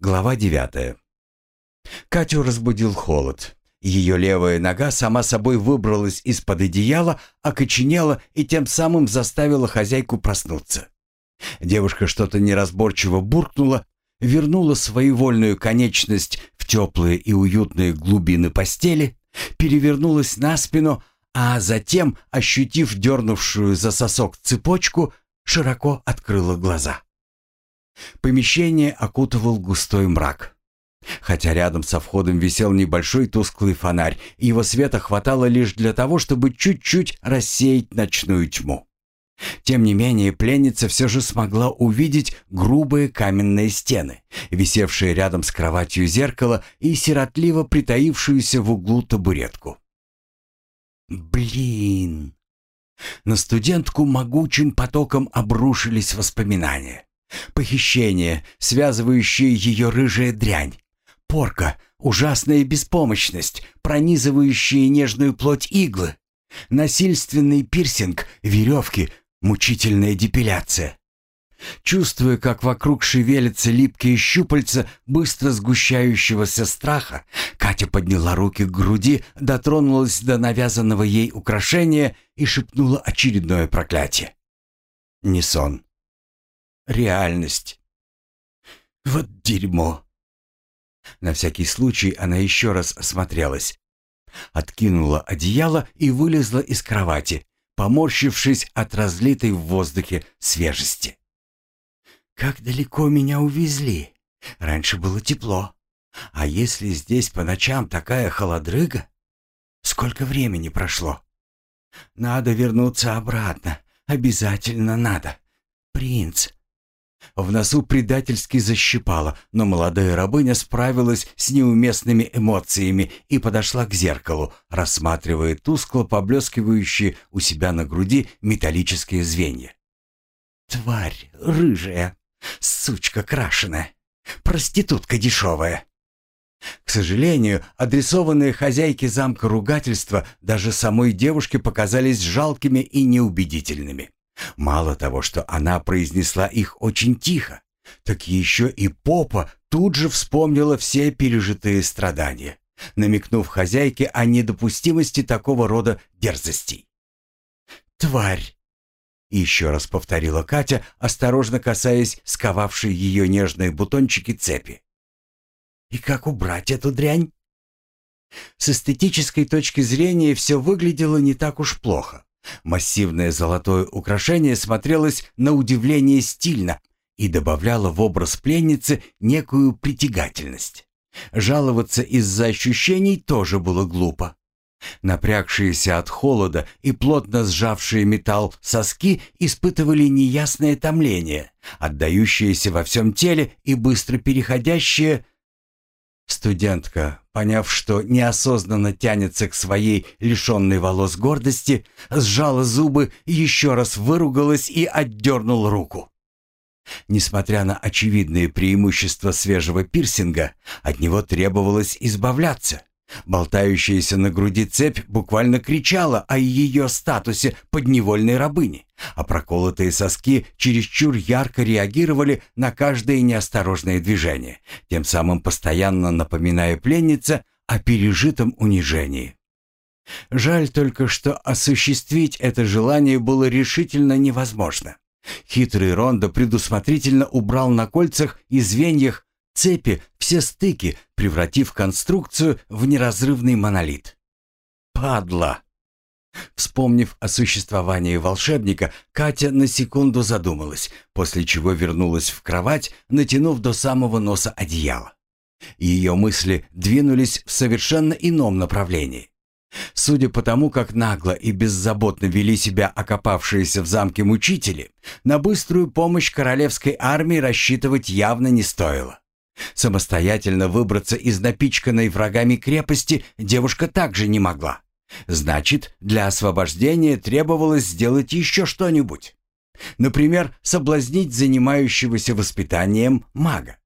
Глава девятая. Катю разбудил холод. Ее левая нога сама собой выбралась из-под одеяла, окоченела и тем самым заставила хозяйку проснуться. Девушка что-то неразборчиво буркнула, вернула своевольную конечность в теплые и уютные глубины постели, перевернулась на спину, а затем, ощутив дернувшую за сосок цепочку, широко открыла глаза. Помещение окутывал густой мрак. Хотя рядом со входом висел небольшой тусклый фонарь, его света хватало лишь для того, чтобы чуть-чуть рассеять ночную тьму. Тем не менее, пленница все же смогла увидеть грубые каменные стены, висевшие рядом с кроватью зеркало и сиротливо притаившуюся в углу табуретку. Блин! На студентку могучим потоком обрушились воспоминания. Похищение, связывающее ее рыжая дрянь, порка, ужасная беспомощность, пронизывающие нежную плоть иглы, насильственный пирсинг, веревки, мучительная депиляция. Чувствуя, как вокруг шевелятся липкие щупальца быстро сгущающегося страха, Катя подняла руки к груди, дотронулась до навязанного ей украшения и шепнула очередное проклятие. Не сон. Реальность. Вот дерьмо. На всякий случай она еще раз осмотрелась. Откинула одеяло и вылезла из кровати, поморщившись от разлитой в воздухе свежести. «Как далеко меня увезли? Раньше было тепло. А если здесь по ночам такая холодрыга? Сколько времени прошло? Надо вернуться обратно. Обязательно надо. Принц, в носу предательски защипало, но молодая рабыня справилась с неуместными эмоциями и подошла к зеркалу, рассматривая тускло поблескивающие у себя на груди металлические звенья. «Тварь рыжая, сучка крашеная, проститутка дешевая». К сожалению, адресованные хозяйке замка ругательства даже самой девушке показались жалкими и неубедительными. Мало того, что она произнесла их очень тихо, так еще и попа тут же вспомнила все пережитые страдания, намекнув хозяйке о недопустимости такого рода дерзостей. «Тварь!» — еще раз повторила Катя, осторожно касаясь сковавшей ее нежные бутончики цепи. «И как убрать эту дрянь?» С эстетической точки зрения все выглядело не так уж плохо. Массивное золотое украшение смотрелось на удивление стильно и добавляло в образ пленницы некую притягательность. Жаловаться из-за ощущений тоже было глупо. Напрягшиеся от холода и плотно сжавшие металл соски испытывали неясное томление, отдающееся во всем теле и быстро переходящее Студентка, поняв, что неосознанно тянется к своей лишенной волос гордости, сжала зубы, еще раз выругалась и отдернула руку. Несмотря на очевидные преимущества свежего пирсинга, от него требовалось избавляться. Болтающаяся на груди цепь буквально кричала о ее статусе подневольной рабыни, а проколотые соски чересчур ярко реагировали на каждое неосторожное движение, тем самым постоянно напоминая пленнице о пережитом унижении. Жаль только, что осуществить это желание было решительно невозможно. Хитрый Рондо предусмотрительно убрал на кольцах и звеньях цепи все стыки, превратив конструкцию в неразрывный монолит. Падла! Вспомнив о существовании волшебника, Катя на секунду задумалась, после чего вернулась в кровать, натянув до самого носа одеяло. Ее мысли двинулись в совершенно ином направлении. Судя по тому, как нагло и беззаботно вели себя окопавшиеся в замке мучители, на быструю помощь королевской армии рассчитывать явно не стоило. Самостоятельно выбраться из напичканной врагами крепости девушка также не могла. Значит, для освобождения требовалось сделать еще что-нибудь. Например, соблазнить занимающегося воспитанием мага.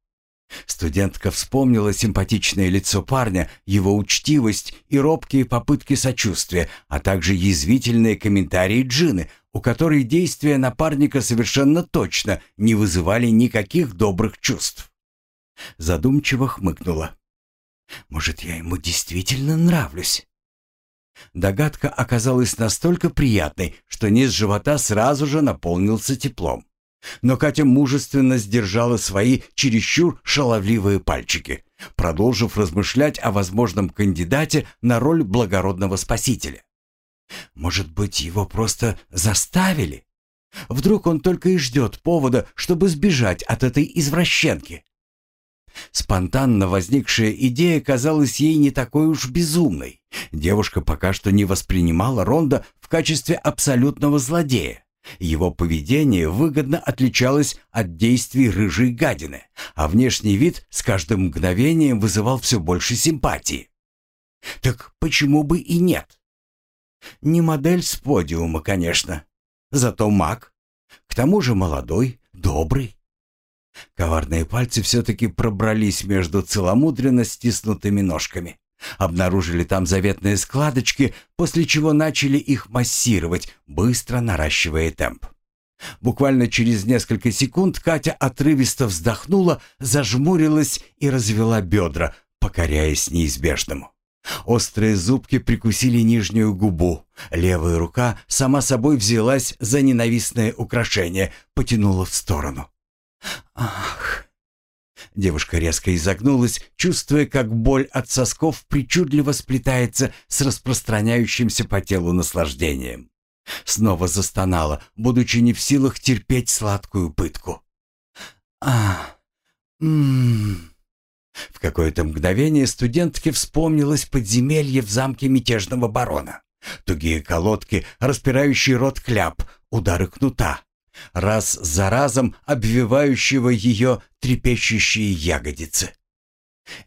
Студентка вспомнила симпатичное лицо парня, его учтивость и робкие попытки сочувствия, а также язвительные комментарии Джины, у которой действия напарника совершенно точно не вызывали никаких добрых чувств. Задумчиво хмыкнула. «Может, я ему действительно нравлюсь?» Догадка оказалась настолько приятной, что низ живота сразу же наполнился теплом. Но Катя мужественно сдержала свои чересчур шаловливые пальчики, продолжив размышлять о возможном кандидате на роль благородного спасителя. Может быть, его просто заставили? Вдруг он только и ждет повода, чтобы сбежать от этой извращенки? Спонтанно возникшая идея казалась ей не такой уж безумной. Девушка пока что не воспринимала Ронда в качестве абсолютного злодея. Его поведение выгодно отличалось от действий рыжей гадины, а внешний вид с каждым мгновением вызывал все больше симпатии. Так почему бы и нет? Не модель с подиума, конечно, зато маг. К тому же молодой, добрый. Коварные пальцы все-таки пробрались между целомудренно стиснутыми ножками. Обнаружили там заветные складочки, после чего начали их массировать, быстро наращивая темп. Буквально через несколько секунд Катя отрывисто вздохнула, зажмурилась и развела бедра, покоряясь неизбежному. Острые зубки прикусили нижнюю губу. Левая рука сама собой взялась за ненавистное украшение, потянула в сторону. «Ах!» Девушка резко изогнулась, чувствуя, как боль от сосков причудливо сплетается с распространяющимся по телу наслаждением. Снова застонала, будучи не в силах терпеть сладкую пытку. «А, ммм...» В какое-то мгновение студентке вспомнилось подземелье в замке мятежного барона. Тугие колодки, распирающий рот кляп, удары кнута, раз за разом обвивающего ее трепещущие ягодицы.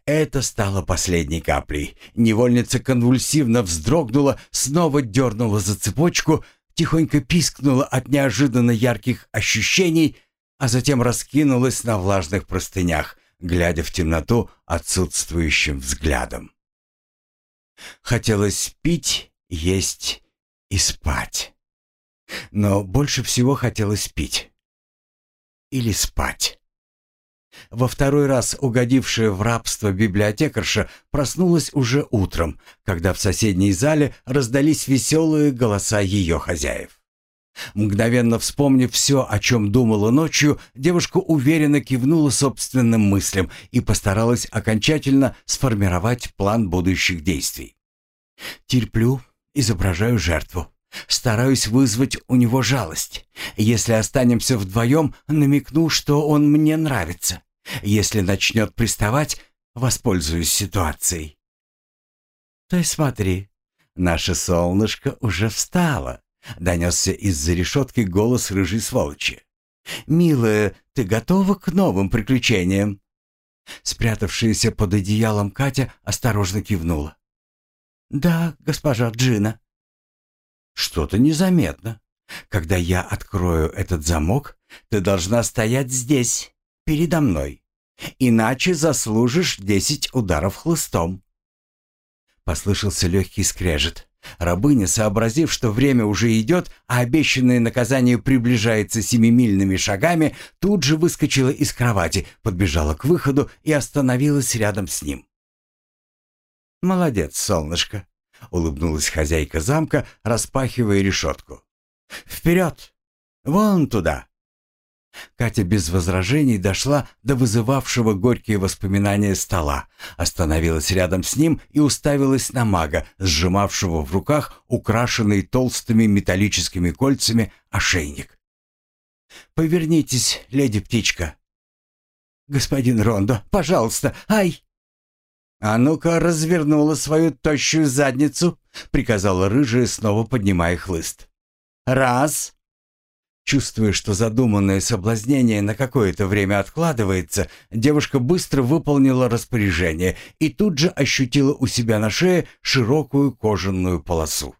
Это стало последней каплей. Невольница конвульсивно вздрогнула, снова дернула за цепочку, тихонько пискнула от неожиданно ярких ощущений, а затем раскинулась на влажных простынях, глядя в темноту отсутствующим взглядом. Хотелось пить, есть и спать. Но больше всего хотелось пить. Или спать. Во второй раз угодившая в рабство библиотекарша проснулась уже утром, когда в соседней зале раздались веселые голоса ее хозяев. Мгновенно вспомнив все, о чем думала ночью, девушка уверенно кивнула собственным мыслям и постаралась окончательно сформировать план будущих действий. «Терплю, изображаю жертву. Стараюсь вызвать у него жалость. Если останемся вдвоем, намекну, что он мне нравится. Если начнет приставать, воспользуюсь ситуацией. «Ты смотри, наше солнышко уже встало», — донесся из-за решетки голос рыжей сволочи. «Милая, ты готова к новым приключениям?» Спрятавшаяся под одеялом Катя осторожно кивнула. «Да, госпожа Джина». Что-то незаметно. Когда я открою этот замок, ты должна стоять здесь, передо мной. Иначе заслужишь десять ударов хлыстом. Послышался легкий скрежет. Рабыня, сообразив, что время уже идет, а обещанное наказание приближается семимильными шагами, тут же выскочила из кровати, подбежала к выходу и остановилась рядом с ним. «Молодец, солнышко. — улыбнулась хозяйка замка, распахивая решетку. «Вперед! Вон туда!» Катя без возражений дошла до вызывавшего горькие воспоминания стола, остановилась рядом с ним и уставилась на мага, сжимавшего в руках украшенный толстыми металлическими кольцами ошейник. «Повернитесь, леди-птичка!» «Господин Рондо, пожалуйста! Ай!» «А ну-ка, развернула свою тощую задницу», — приказала рыжая, снова поднимая хлыст. «Раз!» Чувствуя, что задуманное соблазнение на какое-то время откладывается, девушка быстро выполнила распоряжение и тут же ощутила у себя на шее широкую кожаную полосу.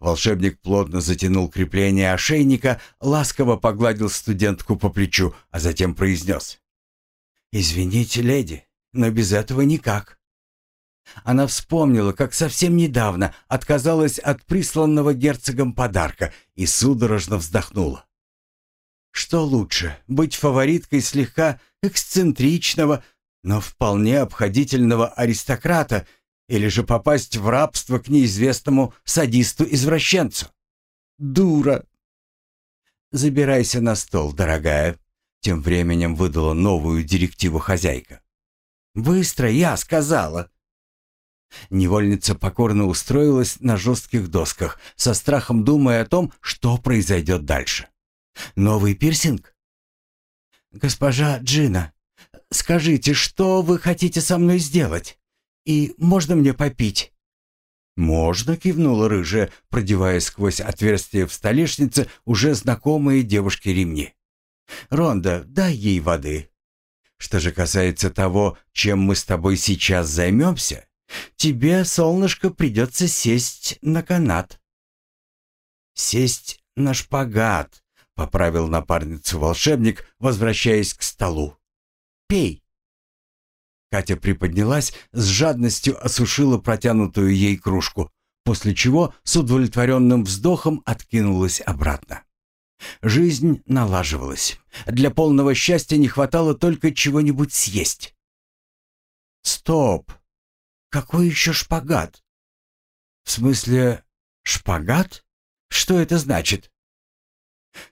Волшебник плотно затянул крепление ошейника, ласково погладил студентку по плечу, а затем произнес. «Извините, леди, но без этого никак. Она вспомнила, как совсем недавно отказалась от присланного герцогом подарка и судорожно вздохнула. Что лучше, быть фавориткой слегка эксцентричного, но вполне обходительного аристократа или же попасть в рабство к неизвестному садисту-извращенцу? Дура! Забирайся на стол, дорогая. Тем временем выдала новую директиву хозяйка. «Быстро, я сказала!» Невольница покорно устроилась на жестких досках, со страхом думая о том, что произойдет дальше. «Новый пирсинг?» «Госпожа Джина, скажите, что вы хотите со мной сделать? И можно мне попить?» «Можно», — кивнула рыжая, продевая сквозь отверстие в столешнице уже знакомые девушке ремни. «Ронда, дай ей воды. Что же касается того, чем мы с тобой сейчас займемся, тебе, солнышко, придется сесть на канат». «Сесть на шпагат», — поправил напарницу волшебник, возвращаясь к столу. «Пей». Катя приподнялась, с жадностью осушила протянутую ей кружку, после чего с удовлетворенным вздохом откинулась обратно. Жизнь налаживалась. Для полного счастья не хватало только чего-нибудь съесть. Стоп! Какой еще шпагат? В смысле, шпагат? Что это значит?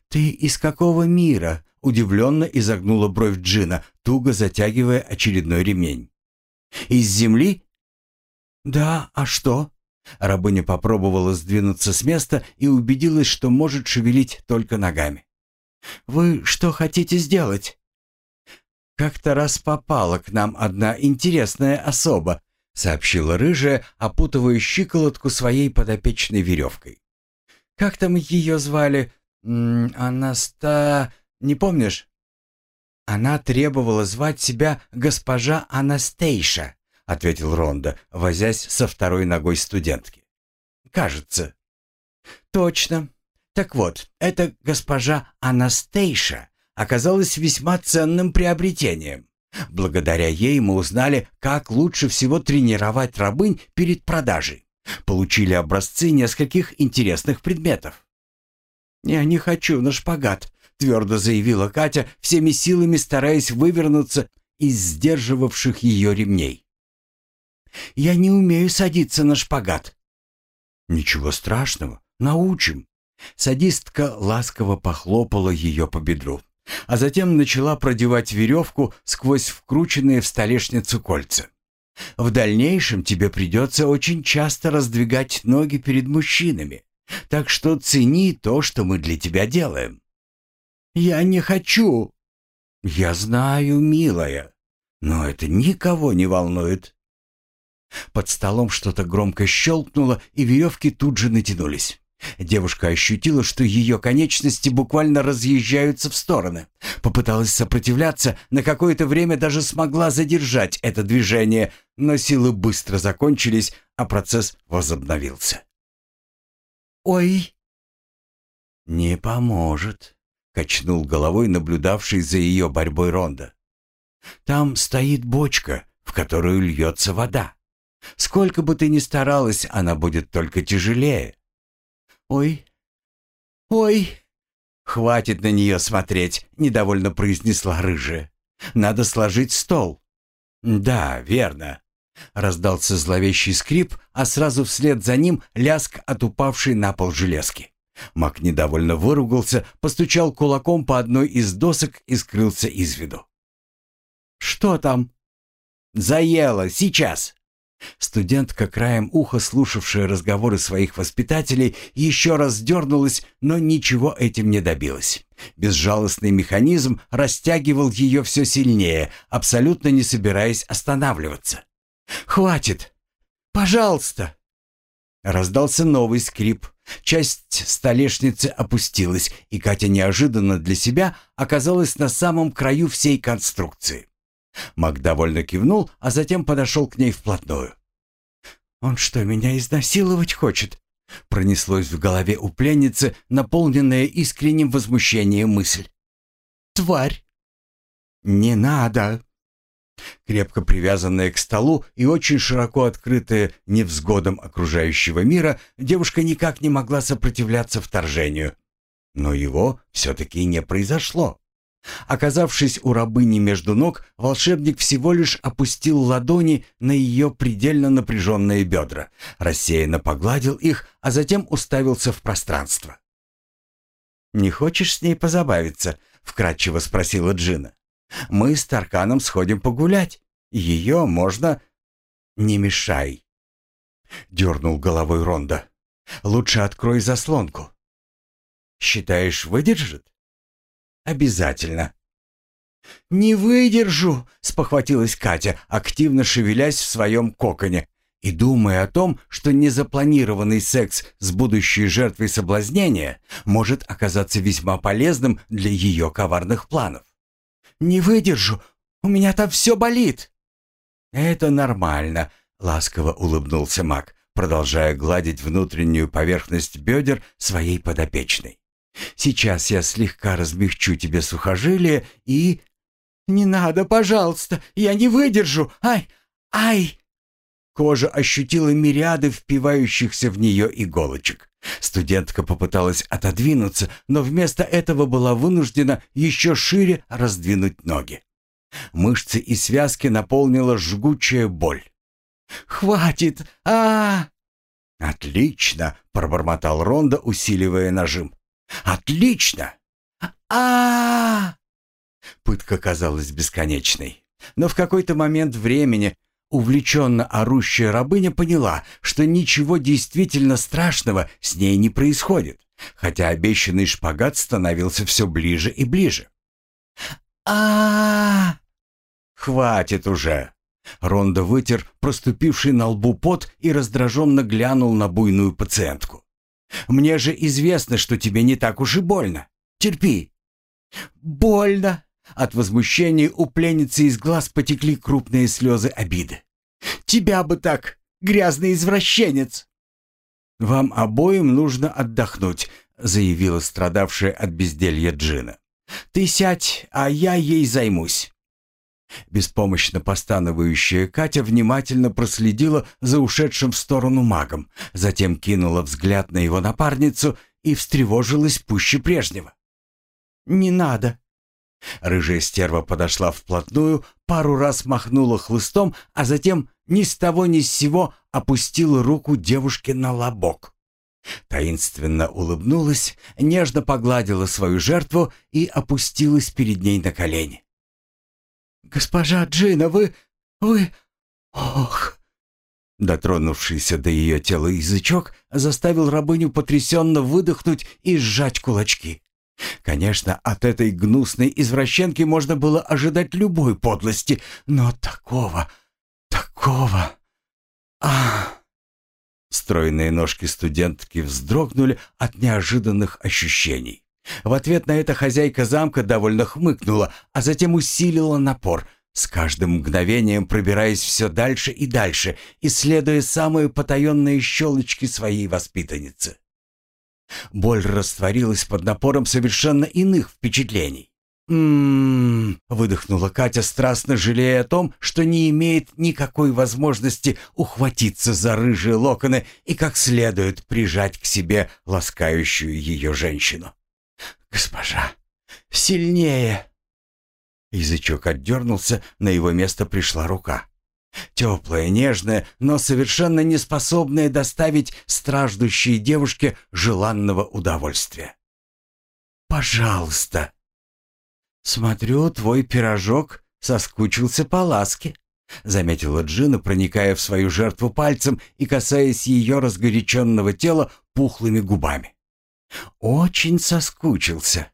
Ты из какого мира? Удивленно изогнула бровь Джина, туго затягивая очередной ремень. Из земли? Да, а что? Рабыня попробовала сдвинуться с места и убедилась, что может шевелить только ногами. «Вы что хотите сделать?» «Как-то раз попала к нам одна интересная особа», сообщила рыжая, опутывая щиколотку своей подопечной веревкой. «Как там ее звали? Анаста... Не помнишь?» Она требовала звать себя госпожа Анастейша ответил Ронда, возясь со второй ногой студентки. Кажется. Точно. Так вот, эта госпожа Анастейша оказалась весьма ценным приобретением. Благодаря ей мы узнали, как лучше всего тренировать рабынь перед продажей. Получили образцы нескольких интересных предметов. «Я не хочу на шпагат», — твердо заявила Катя, всеми силами стараясь вывернуться из сдерживавших ее ремней. Я не умею садиться на шпагат». «Ничего страшного, научим». Садистка ласково похлопала ее по бедру, а затем начала продевать веревку сквозь вкрученные в столешницу кольца. «В дальнейшем тебе придется очень часто раздвигать ноги перед мужчинами, так что цени то, что мы для тебя делаем». «Я не хочу». «Я знаю, милая, но это никого не волнует. Под столом что-то громко щелкнуло, и веревки тут же натянулись. Девушка ощутила, что ее конечности буквально разъезжаются в стороны. Попыталась сопротивляться, на какое-то время даже смогла задержать это движение, но силы быстро закончились, а процесс возобновился. «Ой!» «Не поможет», — качнул головой наблюдавший за ее борьбой Ронда. «Там стоит бочка, в которую льется вода. Сколько бы ты ни старалась, она будет только тяжелее. Ой, ой, хватит на нее смотреть, недовольно произнесла рыжая. Надо сложить стол. Да, верно. Раздался зловещий скрип, а сразу вслед за ним ляск от упавшей на пол железки. Мак недовольно выругался, постучал кулаком по одной из досок и скрылся из виду. «Что там?» «Заело, сейчас!» Студентка, краем уха слушавшая разговоры своих воспитателей, еще раз дернулась, но ничего этим не добилась. Безжалостный механизм растягивал ее все сильнее, абсолютно не собираясь останавливаться. «Хватит! Пожалуйста!» Раздался новый скрип. Часть столешницы опустилась, и Катя неожиданно для себя оказалась на самом краю всей конструкции. Мак довольно кивнул, а затем подошел к ней вплотную. «Он что, меня изнасиловать хочет?» Пронеслось в голове у пленницы, наполненная искренним возмущением мысль. «Тварь!» «Не надо!» Крепко привязанная к столу и очень широко открытая невзгодам окружающего мира, девушка никак не могла сопротивляться вторжению. Но его все-таки не произошло. Оказавшись у рабыни между ног, волшебник всего лишь опустил ладони на ее предельно напряженные бедра, рассеянно погладил их, а затем уставился в пространство. «Не хочешь с ней позабавиться?» — вкратчиво спросила Джина. «Мы с Тарканом сходим погулять. Ее можно...» «Не мешай!» — дернул головой Ронда. «Лучше открой заслонку». «Считаешь, выдержит?» «Обязательно». «Не выдержу!» — спохватилась Катя, активно шевелясь в своем коконе и думая о том, что незапланированный секс с будущей жертвой соблазнения может оказаться весьма полезным для ее коварных планов. «Не выдержу! У меня там все болит!» «Это нормально», — ласково улыбнулся маг, продолжая гладить внутреннюю поверхность бедер своей подопечной. «Сейчас я слегка размягчу тебе сухожилие и...» «Не надо, пожалуйста, я не выдержу! Ай! Ай!» Кожа ощутила мириады впивающихся в нее иголочек. Студентка попыталась отодвинуться, но вместо этого была вынуждена еще шире раздвинуть ноги. Мышцы и связки наполнила жгучая боль. «Хватит! а, -а, «Отлично!» — пробормотал Ронда, усиливая нажим. «Отлично! а, Пытка казалась бесконечной. Но в какой-то момент времени увлеченно орущая рабыня поняла, что ничего действительно страшного с ней не происходит, хотя обещанный шпагат становился все ближе и ближе. а, «Хватит уже!» Ронда вытер проступивший на лбу пот и раздраженно глянул на буйную пациентку. «Мне же известно, что тебе не так уж и больно. Терпи». «Больно!» От возмущения у пленницы из глаз потекли крупные слезы обиды. «Тебя бы так, грязный извращенец!» «Вам обоим нужно отдохнуть», — заявила страдавшая от безделья Джина. «Ты сядь, а я ей займусь». Беспомощно постановающая Катя внимательно проследила за ушедшим в сторону магом, затем кинула взгляд на его напарницу и встревожилась пуще прежнего. «Не надо!» Рыжая стерва подошла вплотную, пару раз махнула хлыстом, а затем ни с того ни с сего опустила руку девушке на лобок. Таинственно улыбнулась, нежно погладила свою жертву и опустилась перед ней на колени. «Госпожа Джина, вы... вы... ох...» Дотронувшийся до ее тела язычок заставил рабыню потрясенно выдохнуть и сжать кулачки. Конечно, от этой гнусной извращенки можно было ожидать любой подлости, но такого, такого... а Стройные ножки студентки вздрогнули от неожиданных ощущений. В ответ на это хозяйка замка довольно хмыкнула, а затем усилила напор, с каждым мгновением пробираясь все дальше и дальше, исследуя самые потаенные щелочки своей воспитанницы. Боль растворилась под напором совершенно иных впечатлений. «М-м-м», выдохнула Катя, страстно жалея о том, что не имеет никакой возможности ухватиться за рыжие локоны и как следует прижать к себе ласкающую ее женщину. «Госпожа, сильнее!» Язычок отдернулся, на его место пришла рука. Теплая, нежная, но совершенно не способная доставить страждущей девушке желанного удовольствия. «Пожалуйста!» «Смотрю, твой пирожок соскучился по ласке», — заметила Джина, проникая в свою жертву пальцем и касаясь ее разгоряченного тела пухлыми губами. «Очень соскучился».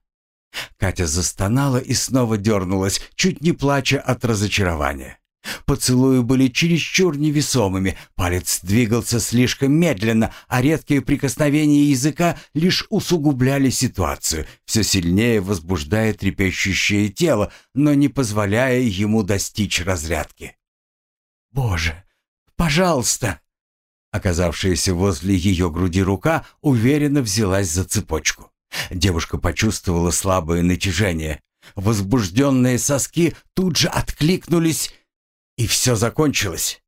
Катя застонала и снова дернулась, чуть не плача от разочарования. Поцелуи были чересчур невесомыми, палец двигался слишком медленно, а редкие прикосновения языка лишь усугубляли ситуацию, все сильнее возбуждая трепещущее тело, но не позволяя ему достичь разрядки. «Боже, пожалуйста!» Оказавшаяся возле ее груди рука уверенно взялась за цепочку. Девушка почувствовала слабое натяжение. Возбужденные соски тут же откликнулись и все закончилось.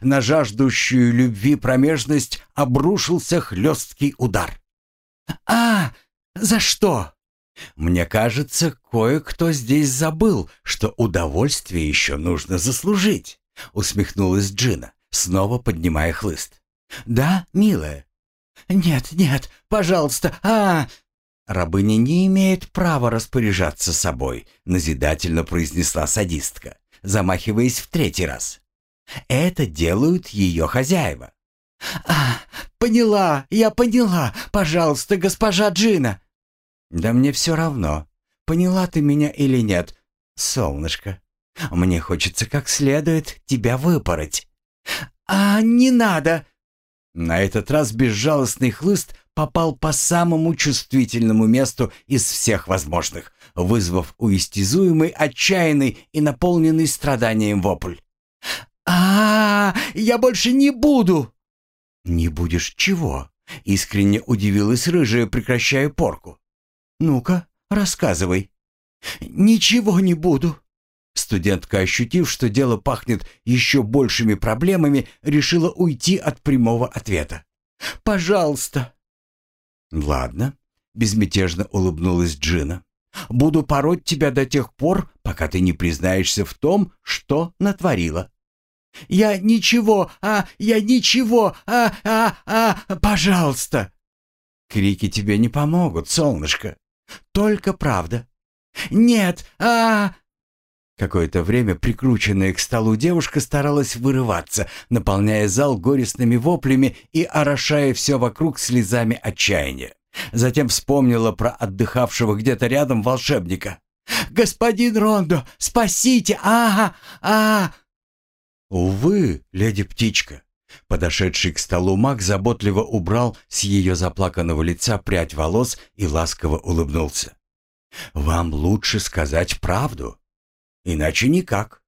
На жаждущую любви промежность обрушился хлесткий удар. «А!» За что?» «Мне кажется, кое-кто здесь забыл, что удовольствие еще нужно заслужить», — усмехнулась Джина, снова поднимая хлыст. «Да, милая?» «Нет, нет, пожалуйста, а, «Рабыня не имеет права распоряжаться собой», — назидательно произнесла садистка, замахиваясь в третий раз. «Это делают ее хозяева». «А, поняла, я поняла. Пожалуйста, госпожа Джина». «Да мне все равно, поняла ты меня или нет, солнышко. Мне хочется как следует тебя выпороть». «А, не надо!» На этот раз безжалостный хлыст попал по самому чувствительному месту из всех возможных, вызвав у истязуемой отчаянный и наполненный страданием вопль. а, -а, -а Я больше не буду!» «Не будешь чего?» — искренне удивилась рыжая, прекращая порку. «Ну-ка, рассказывай». «Ничего не буду». Студентка, ощутив, что дело пахнет еще большими проблемами, решила уйти от прямого ответа. «Пожалуйста, «Ладно», — безмятежно улыбнулась Джина. «Буду пороть тебя до тех пор, пока ты не признаешься в том, что натворила». «Я ничего, а, я ничего, а, а, а, пожалуйста!» «Крики тебе не помогут, солнышко. Только правда». «Нет, а...» Какое-то время прикрученная к столу девушка старалась вырываться, наполняя зал горестными воплями и орошая все вокруг слезами отчаяния. Затем вспомнила про отдыхавшего где-то рядом волшебника. «Господин Рондо, спасите! Ага! А!» «Увы, леди-птичка!» Подошедший к столу маг заботливо убрал с ее заплаканного лица прядь волос и ласково улыбнулся. «Вам лучше сказать правду. Иначе никак.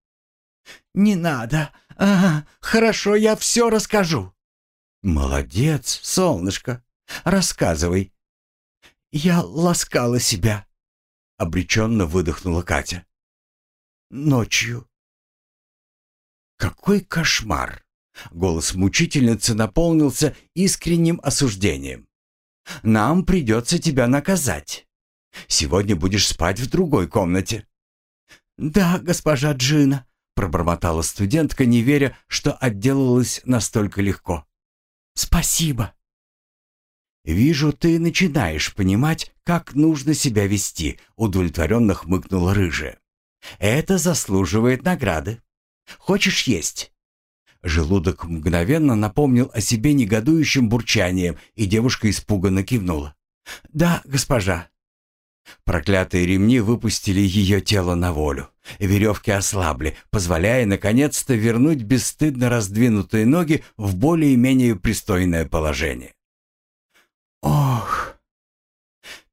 «Не надо. Ага, хорошо, я все расскажу». «Молодец, солнышко. Рассказывай». «Я ласкала себя», — обреченно выдохнула Катя. «Ночью». «Какой кошмар!» — голос мучительницы наполнился искренним осуждением. «Нам придется тебя наказать. Сегодня будешь спать в другой комнате». «Да, госпожа Джина», — пробормотала студентка, не веря, что отделалась настолько легко. «Спасибо». «Вижу, ты начинаешь понимать, как нужно себя вести», — удовлетворенно хмыкнула рыжая. «Это заслуживает награды. Хочешь есть?» Желудок мгновенно напомнил о себе негодующим бурчанием, и девушка испуганно кивнула. «Да, госпожа». Проклятые ремни выпустили ее тело на волю. Веревки ослабли, позволяя наконец-то вернуть бесстыдно раздвинутые ноги в более-менее пристойное положение. «Ох!»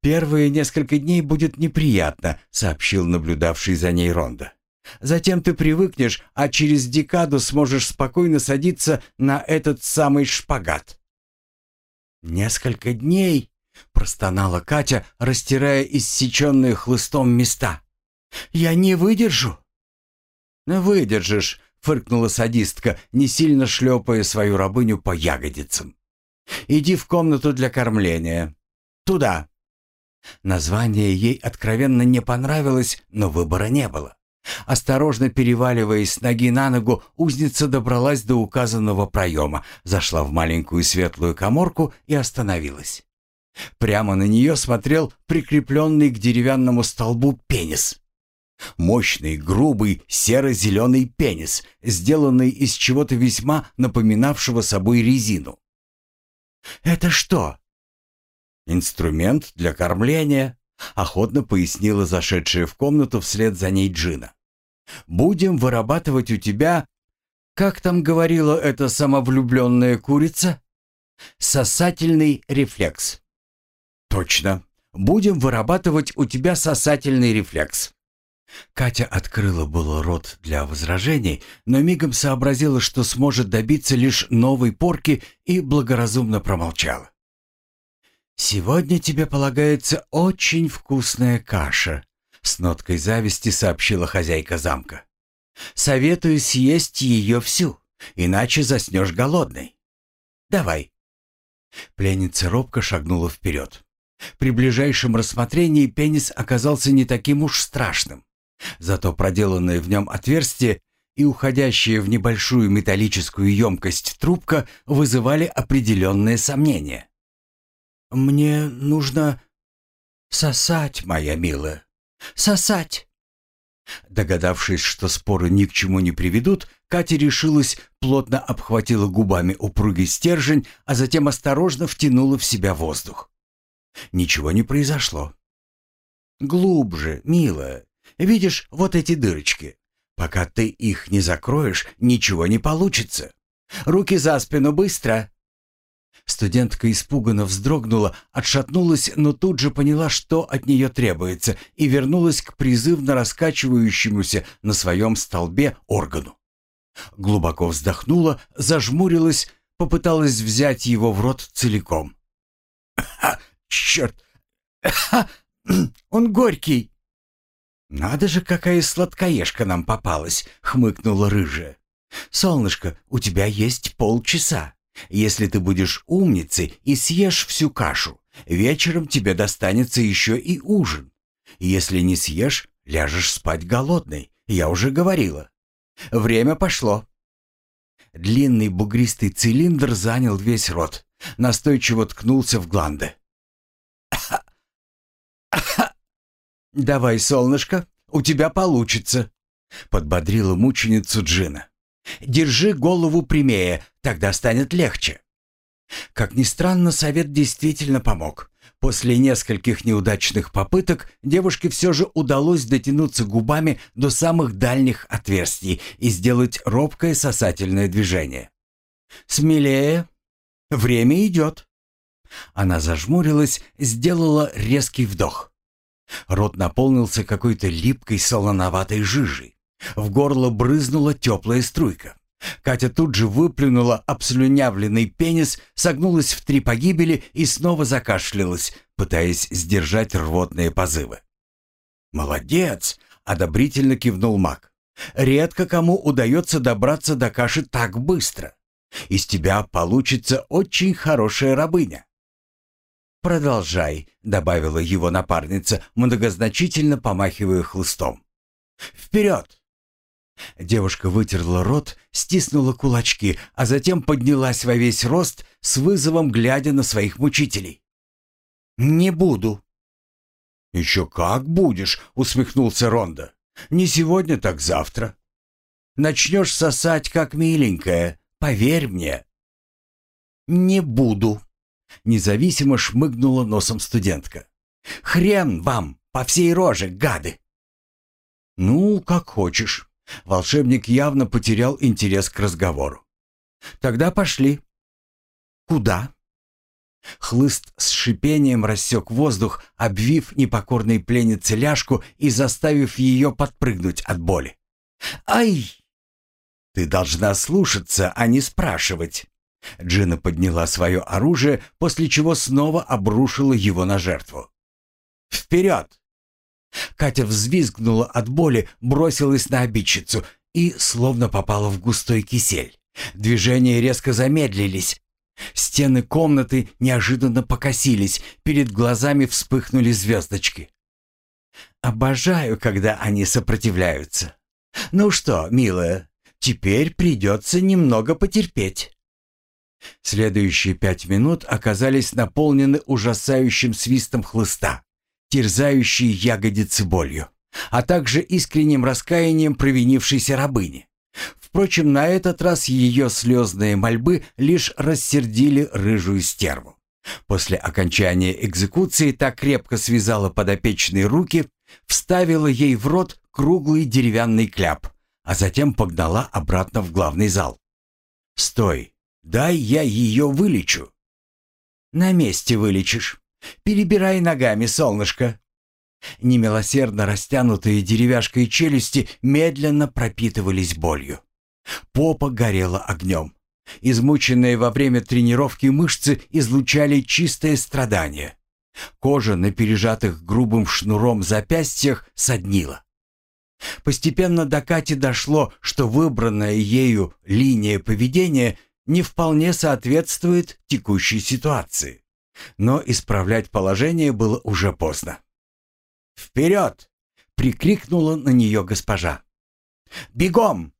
«Первые несколько дней будет неприятно», — сообщил наблюдавший за ней Ронда. «Затем ты привыкнешь, а через декаду сможешь спокойно садиться на этот самый шпагат». «Несколько дней?» — простонала Катя, растирая иссеченные хлыстом места. «Я не выдержу». «Выдержишь», — фыркнула садистка, не сильно шлепая свою рабыню по ягодицам. «Иди в комнату для кормления. Туда». Название ей откровенно не понравилось, но выбора не было. Осторожно переваливаясь с ноги на ногу, узница добралась до указанного проема, зашла в маленькую светлую коморку и остановилась. Прямо на нее смотрел прикрепленный к деревянному столбу пенис. Мощный, грубый, серо-зеленый пенис, сделанный из чего-то весьма напоминавшего собой резину. «Это что?» «Инструмент для кормления», — охотно пояснила зашедшая в комнату вслед за ней Джина. «Будем вырабатывать у тебя...» «Как там говорила эта самовлюбленная курица?» «Сосательный рефлекс». «Точно. Будем вырабатывать у тебя сосательный рефлекс». Катя открыла было рот для возражений, но мигом сообразила, что сможет добиться лишь новой порки и благоразумно промолчала. «Сегодня тебе полагается очень вкусная каша», — с ноткой зависти сообщила хозяйка замка. «Советую съесть ее всю, иначе заснешь голодной. Давай». Пленница робко шагнула вперед. При ближайшем рассмотрении пенис оказался не таким уж страшным. Зато проделанное в нем отверстие и уходящая в небольшую металлическую емкость трубка вызывали определенные сомнения. «Мне нужно сосать, моя милая, сосать!» Догадавшись, что споры ни к чему не приведут, Катя решилась, плотно обхватила губами упругий стержень, а затем осторожно втянула в себя воздух. Ничего не произошло. «Глубже, милая. Видишь вот эти дырочки? Пока ты их не закроешь, ничего не получится. Руки за спину, быстро!» Студентка испуганно вздрогнула, отшатнулась, но тут же поняла, что от нее требуется, и вернулась к призывно раскачивающемуся на своем столбе органу. Глубоко вздохнула, зажмурилась, попыталась взять его в рот целиком. «Ха! Черт! Он горький!» «Надо же, какая сладкоежка нам попалась!» — хмыкнула рыжая. «Солнышко, у тебя есть полчаса. Если ты будешь умницей и съешь всю кашу, вечером тебе достанется еще и ужин. Если не съешь, ляжешь спать голодной, я уже говорила. Время пошло. Длинный бугристый цилиндр занял весь рот, настойчиво ткнулся в гланды. «Давай, солнышко, у тебя получится», — подбодрила мученицу Джина. Держи голову прямее, тогда станет легче. Как ни странно, совет действительно помог. После нескольких неудачных попыток девушке все же удалось дотянуться губами до самых дальних отверстий и сделать робкое сосательное движение. «Смелее! Время идет!» Она зажмурилась, сделала резкий вдох. Рот наполнился какой-то липкой солоноватой жижей. В горло брызнула теплая струйка. Катя тут же выплюнула обслюнявленный пенис, согнулась в три погибели и снова закашлялась, пытаясь сдержать рвотные позывы. «Молодец!» — одобрительно кивнул маг. «Редко кому удается добраться до каши так быстро. Из тебя получится очень хорошая рабыня». «Продолжай», — добавила его напарница, многозначительно помахивая хлыстом. «Вперед!» Девушка вытерла рот, стиснула кулачки, а затем поднялась во весь рост с вызовом, глядя на своих мучителей. «Не буду». «Еще как будешь», — усмехнулся Ронда. «Не сегодня, так завтра. Начнешь сосать, как миленькая, поверь мне». «Не буду», — независимо шмыгнула носом студентка. «Хрен вам, по всей роже, гады!» «Ну, как хочешь». Волшебник явно потерял интерес к разговору. «Тогда пошли». «Куда?» Хлыст с шипением рассек воздух, обвив непокорной пленнице ляжку и заставив ее подпрыгнуть от боли. «Ай!» «Ты должна слушаться, а не спрашивать». Джина подняла свое оружие, после чего снова обрушила его на жертву. «Вперед!» Катя взвизгнула от боли, бросилась на обидчицу и словно попала в густой кисель. Движения резко замедлились. Стены комнаты неожиданно покосились, перед глазами вспыхнули звездочки. «Обожаю, когда они сопротивляются. Ну что, милая, теперь придется немного потерпеть». Следующие пять минут оказались наполнены ужасающим свистом хлыста терзающей ягодицы болью, а также искренним раскаянием провинившейся рабыни. Впрочем, на этот раз ее слезные мольбы лишь рассердили рыжую стерву. После окончания экзекуции та крепко связала подопечные руки, вставила ей в рот круглый деревянный кляп, а затем погнала обратно в главный зал. «Стой! Дай я ее вылечу!» «На месте вылечишь!» Перебирай ногами, солнышко!» Немилосердно растянутые деревяшкой челюсти медленно пропитывались болью. Попа горела огнем. Измученные во время тренировки мышцы излучали чистое страдание. Кожа на пережатых грубым шнуром запястьях соднила. Постепенно до Кати дошло, что выбранная ею линия поведения не вполне соответствует текущей ситуации. Но исправлять положение было уже поздно. «Вперед!» — прикрикнула на нее госпожа. «Бегом!»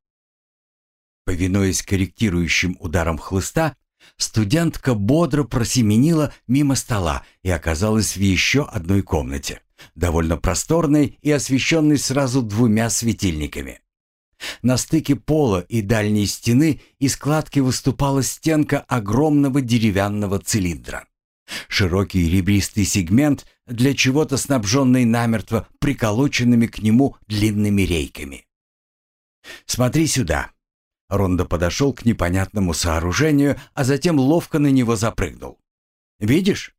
Повинуясь корректирующим ударам хлыста, студентка бодро просеменила мимо стола и оказалась в еще одной комнате, довольно просторной и освещенной сразу двумя светильниками. На стыке пола и дальней стены из кладки выступала стенка огромного деревянного цилиндра. Широкий ребристый сегмент, для чего-то снабженный намертво приколоченными к нему длинными рейками. «Смотри сюда!» Рондо подошел к непонятному сооружению, а затем ловко на него запрыгнул. «Видишь?»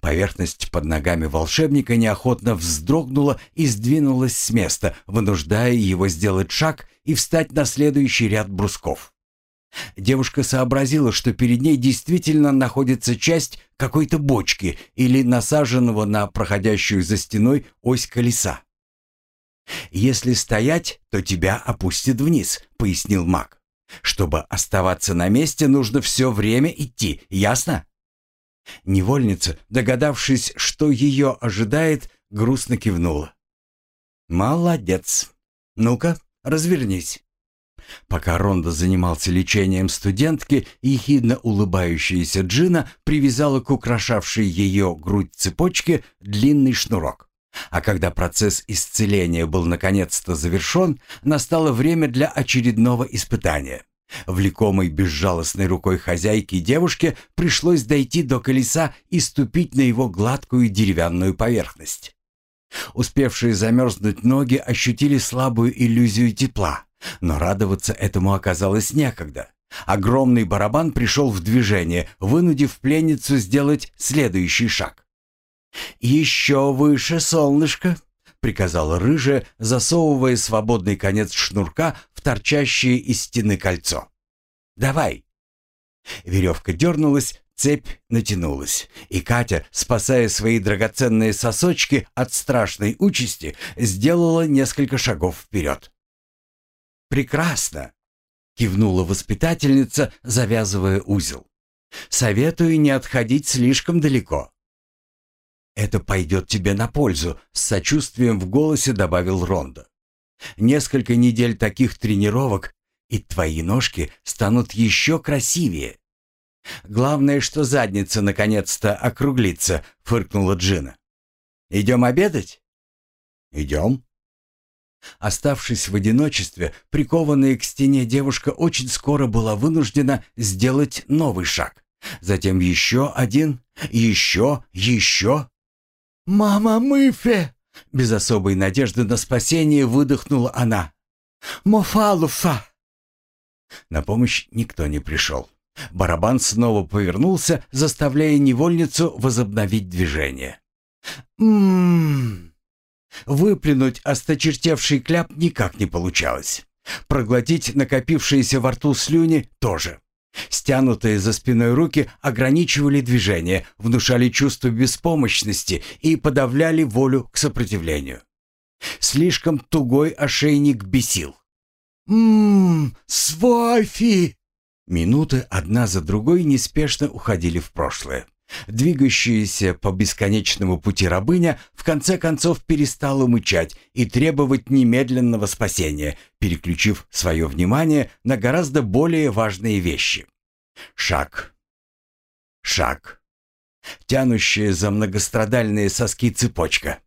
Поверхность под ногами волшебника неохотно вздрогнула и сдвинулась с места, вынуждая его сделать шаг и встать на следующий ряд брусков. Девушка сообразила, что перед ней действительно находится часть какой-то бочки или насаженного на проходящую за стеной ось колеса. «Если стоять, то тебя опустит вниз», — пояснил маг. «Чтобы оставаться на месте, нужно все время идти, ясно?» Невольница, догадавшись, что ее ожидает, грустно кивнула. «Молодец. Ну-ка, развернись». Пока Ронда занимался лечением студентки, ехидно улыбающаяся Джина привязала к украшавшей ее грудь цепочке длинный шнурок. А когда процесс исцеления был наконец-то завершен, настало время для очередного испытания. Влекомой безжалостной рукой хозяйки девушке пришлось дойти до колеса и ступить на его гладкую деревянную поверхность. Успевшие замерзнуть ноги ощутили слабую иллюзию тепла, но радоваться этому оказалось некогда. Огромный барабан пришел в движение, вынудив пленницу сделать следующий шаг. «Еще выше, солнышко!» — приказала рыжая, засовывая свободный конец шнурка в торчащее из стены кольцо. «Давай!» Веревка дернулась, цепь натянулась, и Катя, спасая свои драгоценные сосочки от страшной участи, сделала несколько шагов вперед. «Прекрасно!» — кивнула воспитательница, завязывая узел. «Советую не отходить слишком далеко. «Это пойдет тебе на пользу», — с сочувствием в голосе добавил Рондо. «Несколько недель таких тренировок, и твои ножки станут еще красивее». «Главное, что задница наконец-то округлится», — фыркнула Джина. «Идем обедать?» «Идем». Оставшись в одиночестве, прикованная к стене девушка очень скоро была вынуждена сделать новый шаг. Затем еще один, еще, еще. «Мама Мыфе!» Без особой надежды на спасение выдохнула она. «Мофалуфа!» На помощь никто не пришел. Барабан снова повернулся, заставляя невольницу возобновить движение. «М-м-м!» Выплюнуть осточертевший кляп никак не получалось. Проглотить накопившиеся во рту слюни тоже. Стянутые за спиной руки ограничивали движение, внушали чувство беспомощности и подавляли волю к сопротивлению. Слишком тугой ошейник бесил. «Ммм, свафи!» Минуты одна за другой неспешно уходили в прошлое. Двигающаяся по бесконечному пути рабыня в конце концов перестала мычать и требовать немедленного спасения, переключив свое внимание на гораздо более важные вещи. Шаг. Шаг. Тянущая за многострадальные соски цепочка.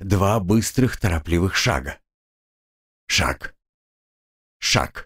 Два быстрых торопливых шага. Шаг. Шаг.